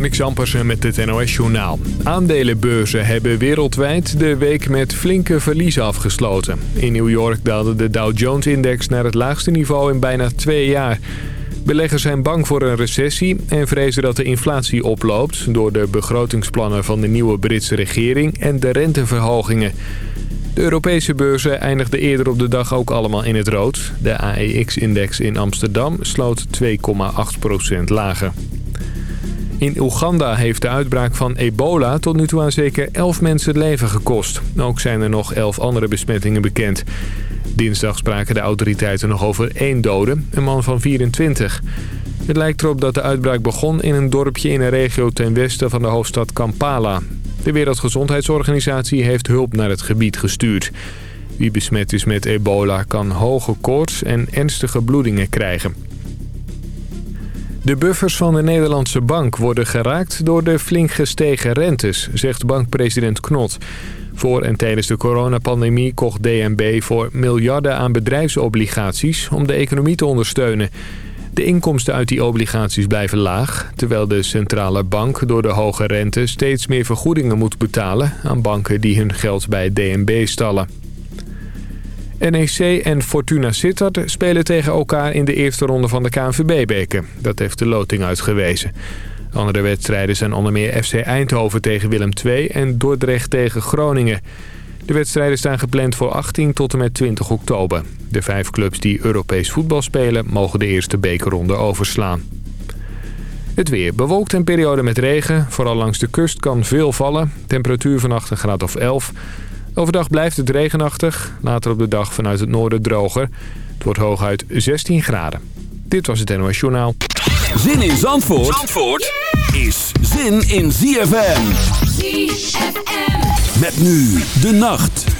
Marnix Ampersen met het NOS-journaal. Aandelenbeurzen hebben wereldwijd de week met flinke verliezen afgesloten. In New York daalde de Dow Jones-index naar het laagste niveau in bijna twee jaar. Beleggers zijn bang voor een recessie en vrezen dat de inflatie oploopt... door de begrotingsplannen van de nieuwe Britse regering en de renteverhogingen. De Europese beurzen eindigden eerder op de dag ook allemaal in het rood. De AEX-index in Amsterdam sloot 2,8% lager. In Oeganda heeft de uitbraak van ebola tot nu toe aan zeker 11 mensen het leven gekost. Ook zijn er nog 11 andere besmettingen bekend. Dinsdag spraken de autoriteiten nog over één dode, een man van 24. Het lijkt erop dat de uitbraak begon in een dorpje in een regio ten westen van de hoofdstad Kampala. De Wereldgezondheidsorganisatie heeft hulp naar het gebied gestuurd. Wie besmet is met ebola kan hoge koorts en ernstige bloedingen krijgen. De buffers van de Nederlandse bank worden geraakt door de flink gestegen rentes, zegt bankpresident Knot. Voor en tijdens de coronapandemie kocht DNB voor miljarden aan bedrijfsobligaties om de economie te ondersteunen. De inkomsten uit die obligaties blijven laag... terwijl de centrale bank door de hoge rente steeds meer vergoedingen moet betalen... aan banken die hun geld bij DNB stallen. NEC en Fortuna Sittard spelen tegen elkaar in de eerste ronde van de KNVB-beker. Dat heeft de loting uitgewezen. Andere wedstrijden zijn onder meer FC Eindhoven tegen Willem II en Dordrecht tegen Groningen. De wedstrijden staan gepland voor 18 tot en met 20 oktober. De vijf clubs die Europees voetbal spelen mogen de eerste bekerronde overslaan. Het weer bewolkt en periode met regen. Vooral langs de kust kan veel vallen. Temperatuur vannacht een graad of 11. Overdag blijft het regenachtig. Later op de dag vanuit het noorden droger. Het wordt hooguit 16 graden. Dit was het NOS Journaal. Zin in Zandvoort, Zandvoort is zin in ZFM. ZFM. Met nu de nacht.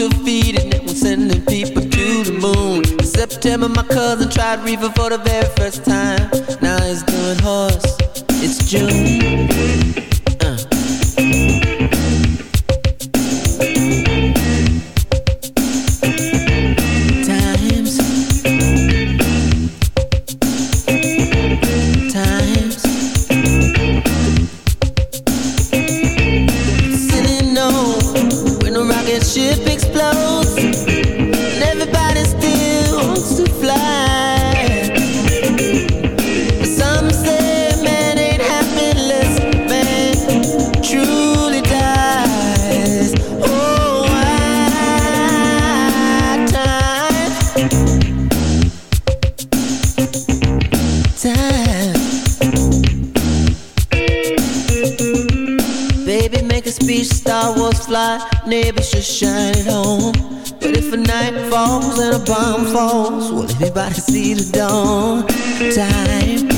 To feed it. And was sending people to the moon. In September, my cousin tried reefer for the very first time. bomb falls, will everybody see the dawn? Time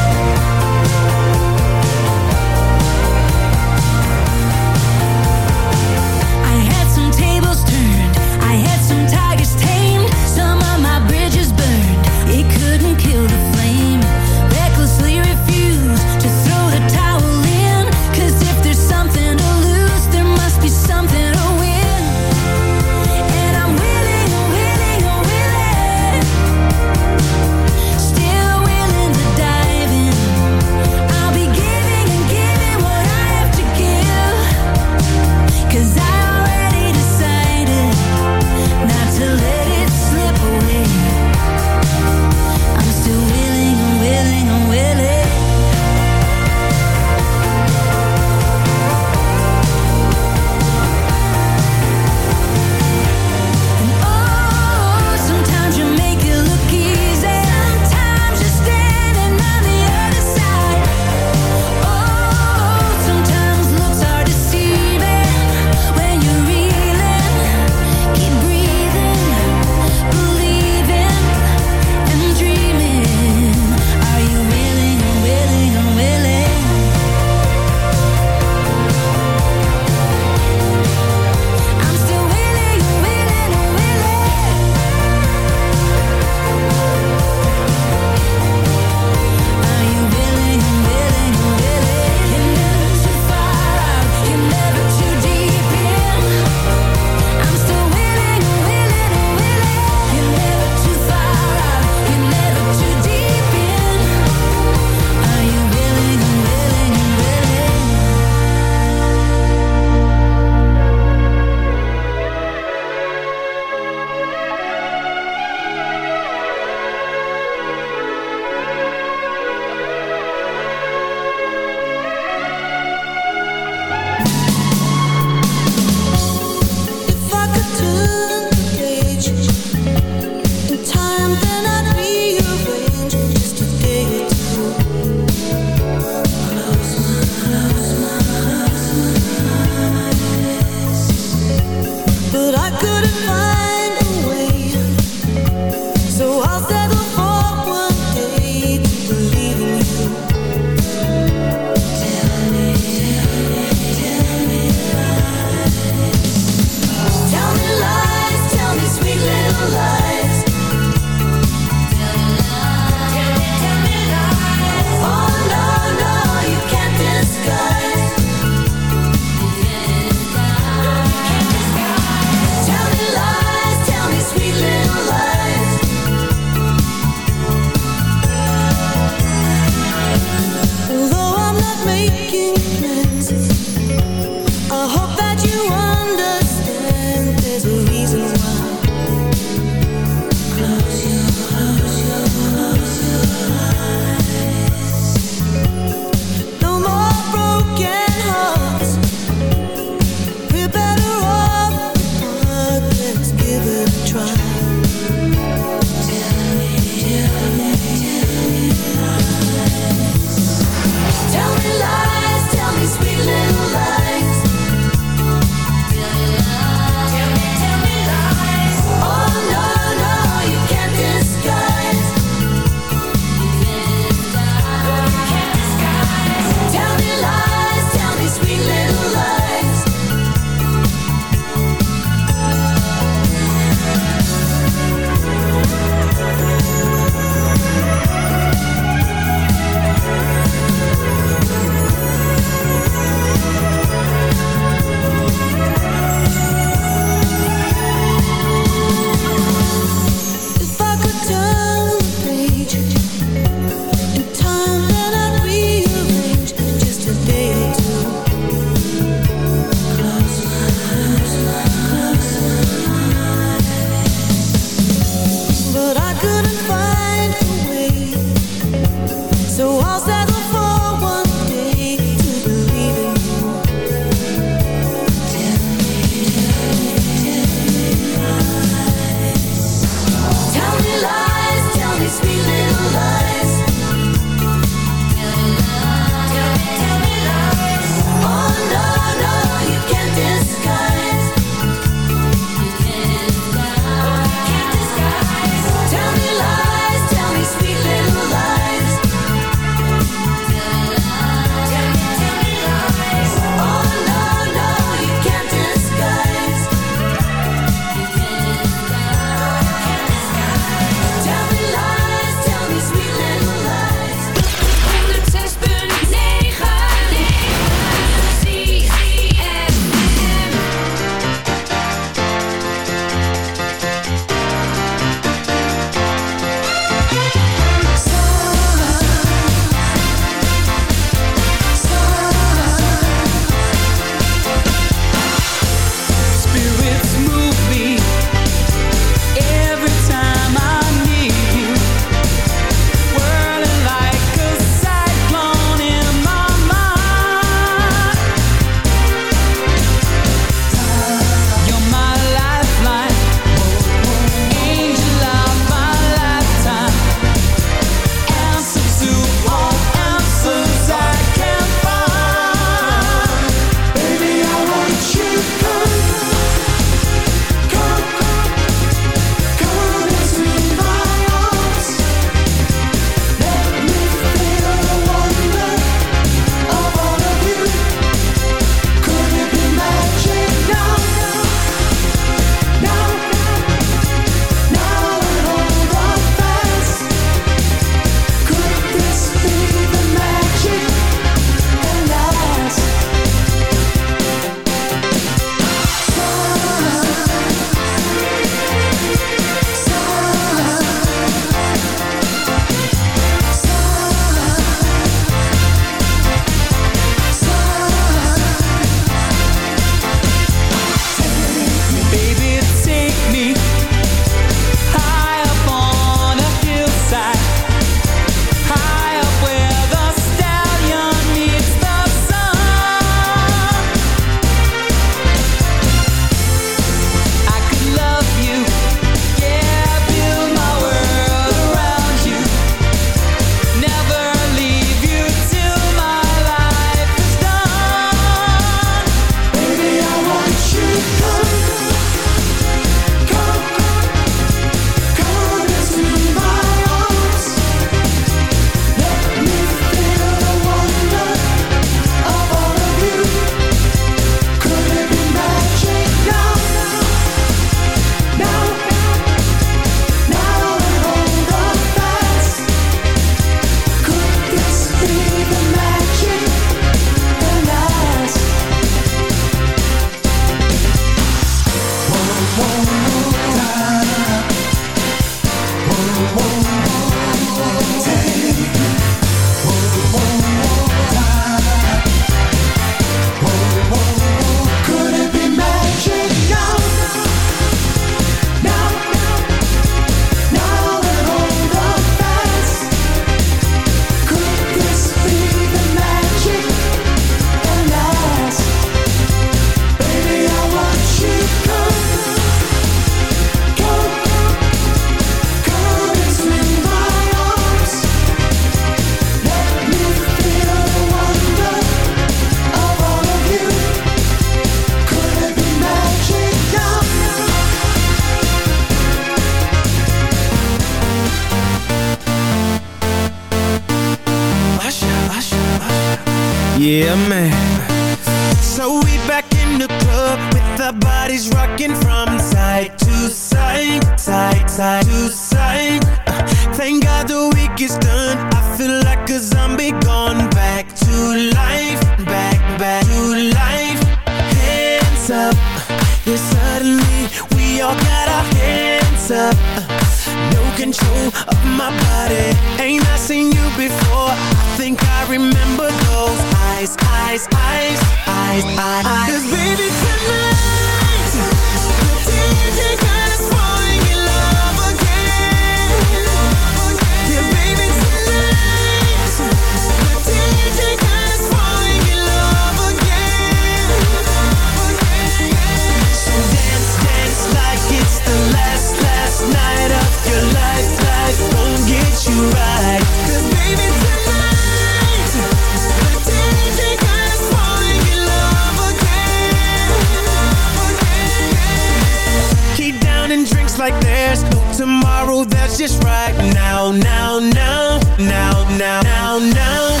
on down.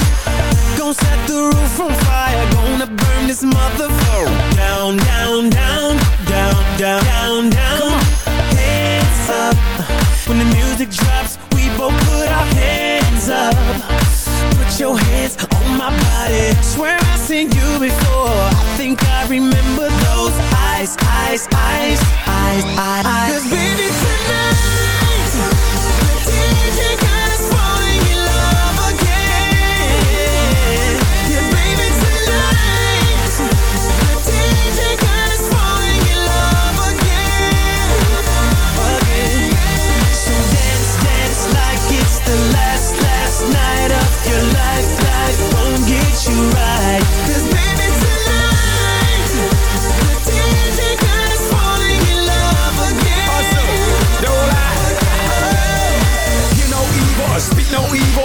Gonna set the roof on fire Gonna burn this motherfucker Down, down, down Down, down, down, down. Hands up. When the music drops We both put our hands up. Put your hands on my body. Swear I've seen you before. I think I remember those Eyes, eyes, eyes Eyes, eyes, eyes. Cause baby tonight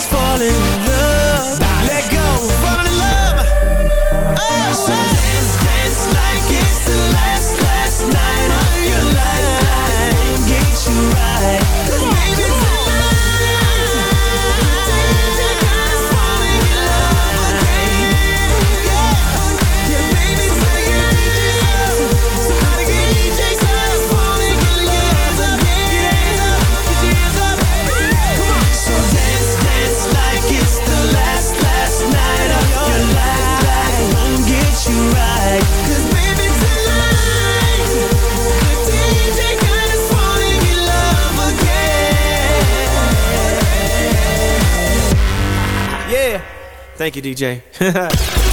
is falling in love. Thank you, DJ.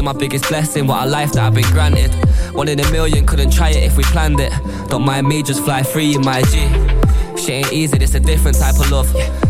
you're my biggest blessing, what a life that I've been granted. One in a million, couldn't try it if we planned it. Don't mind me, just fly free, in my G. Shit ain't easy, this a different type of love.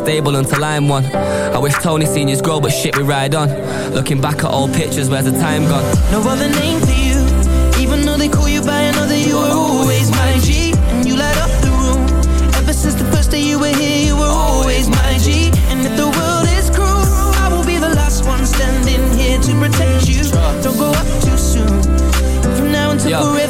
stable until I'm one. I wish Tony seniors grow, but shit, we ride on. Looking back at old pictures, where's the time gone? No other name for you Even though they call you by another You were always my G And you light up the room Ever since the first day you were here You were always my G And if the world is cruel I will be the last one standing here To protect you Don't grow up too soon From now until Yo. forever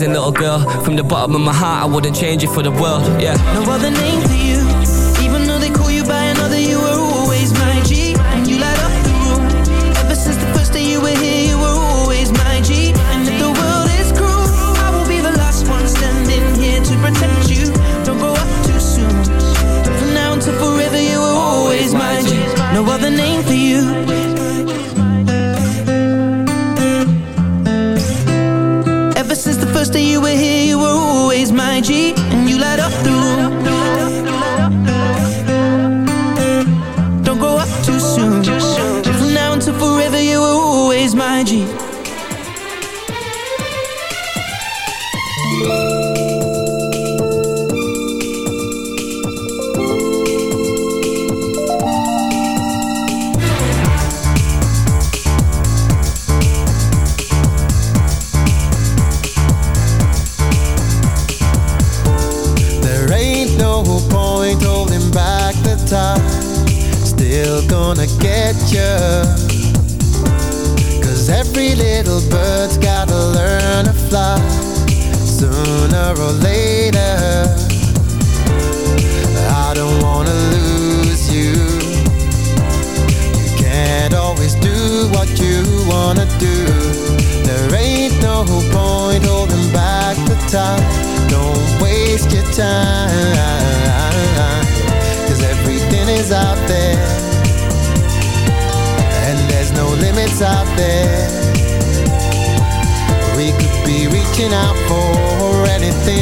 little girl. From the bottom of my heart, I wouldn't change it for the world, yeah. No other name for you bird's gotta learn to fly. Sooner or later. I don't wanna lose you. You can't always do what you wanna do. There ain't no point holding back the time. Don't waste your time. Cause everything is out there. And there's no limits out there. Reaching out for anything